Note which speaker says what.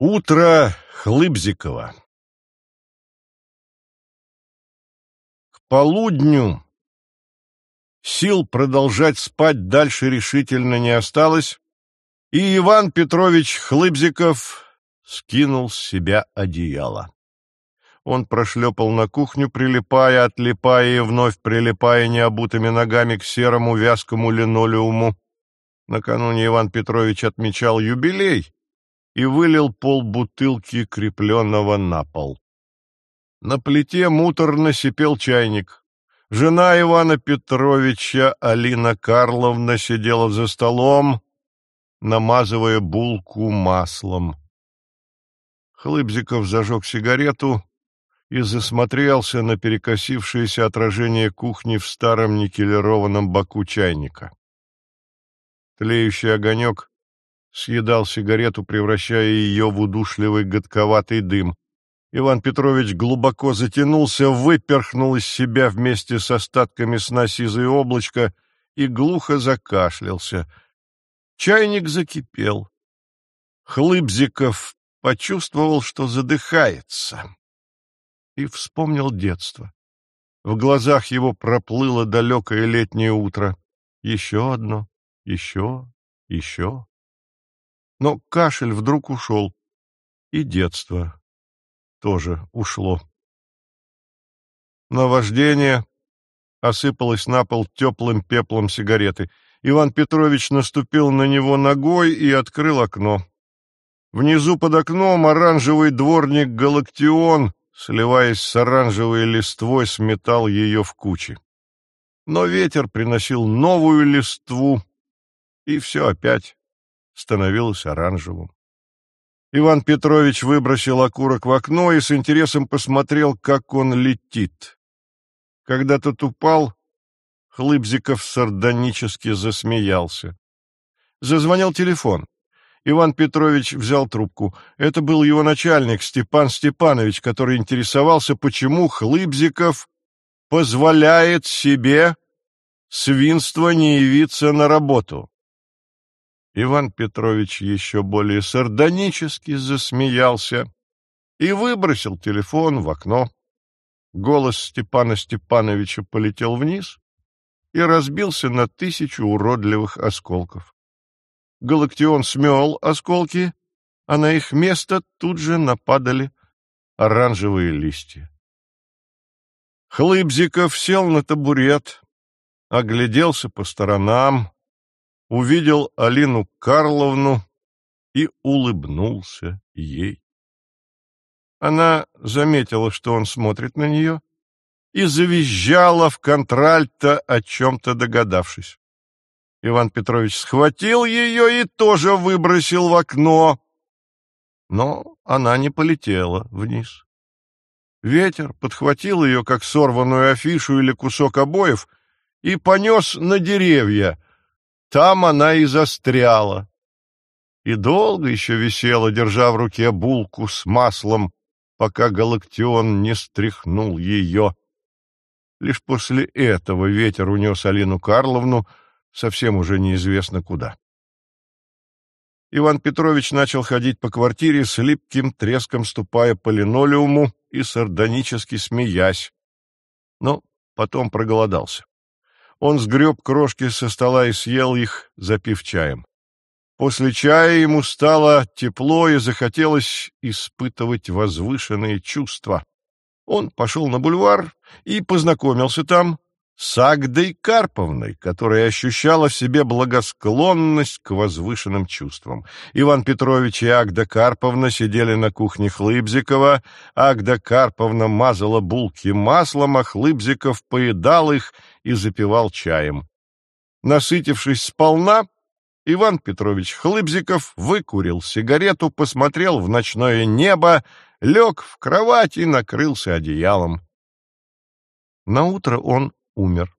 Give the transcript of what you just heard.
Speaker 1: Утро Хлыбзикова К полудню сил продолжать спать дальше решительно не осталось, и Иван Петрович Хлыбзиков скинул с себя одеяло. Он прошлепал на кухню, прилипая, отлипая и вновь прилипая необутыми ногами к серому вязкому линолеуму. Накануне Иван Петрович отмечал юбилей и вылил полбутылки крепленного на пол. На плите муторно сипел чайник. Жена Ивана Петровича, Алина Карловна, сидела за столом, намазывая булку маслом. Хлыбзиков зажег сигарету и засмотрелся на перекосившееся отражение кухни в старом никелированном боку чайника. Тлеющий огонек съедал сигарету, превращая ее в удушливый гадковатый дым. Иван Петрович глубоко затянулся, выперхнул из себя вместе с остатками сна сизое облачко и глухо закашлялся. Чайник закипел. Хлыбзиков почувствовал, что задыхается, и вспомнил детство. В глазах его проплыло далекое летнее утро. Еще одно, еще, еще. Но кашель вдруг ушел, и детство тоже ушло. Наваждение осыпалось на пол теплым пеплом сигареты. Иван Петрович наступил на него ногой и открыл окно. Внизу под окном оранжевый дворник Галактион, сливаясь с оранжевой листвой, сметал ее в кучи. Но ветер приносил новую листву, и все опять становилось оранжевым. Иван Петрович выбросил окурок в окно и с интересом посмотрел, как он летит. Когда тот упал, Хлыбзиков сардонически засмеялся. Зазвонил телефон. Иван Петрович взял трубку. Это был его начальник Степан Степанович, который интересовался, почему Хлыбзиков позволяет себе свинство не явиться на работу. Иван Петрович еще более сардонически засмеялся и выбросил телефон в окно. Голос Степана Степановича полетел вниз и разбился на тысячу уродливых осколков. Галактион смел осколки, а на их место тут же нападали оранжевые листья. Хлыбзиков сел на табурет, огляделся по сторонам, увидел Алину Карловну и улыбнулся ей. Она заметила, что он смотрит на нее, и завизжала в контральто, о чем-то догадавшись. Иван Петрович схватил ее и тоже выбросил в окно, но она не полетела вниз. Ветер подхватил ее, как сорванную афишу или кусок обоев, и понес на деревья — там она и застряла. И долго еще висела, держа в руке булку с маслом, пока Галактион не стряхнул ее. Лишь после этого ветер унес Алину Карловну совсем уже неизвестно куда. Иван Петрович начал ходить по квартире с липким треском, ступая по линолеуму и сардонически смеясь, но потом проголодался. Он сгреб крошки со стола и съел их, запив чаем. После чая ему стало тепло и захотелось испытывать возвышенные чувства. Он пошел на бульвар и познакомился там с Агдой Карповной, которая ощущала в себе благосклонность к возвышенным чувствам. Иван Петрович и Агда Карповна сидели на кухне Хлыбзикова, Агда Карповна мазала булки маслом, а Хлыбзиков поедал их и запивал чаем. Насытившись сполна, Иван Петрович Хлыбзиков выкурил сигарету, посмотрел в ночное небо, лег в кровать и накрылся одеялом. Наутро он умер.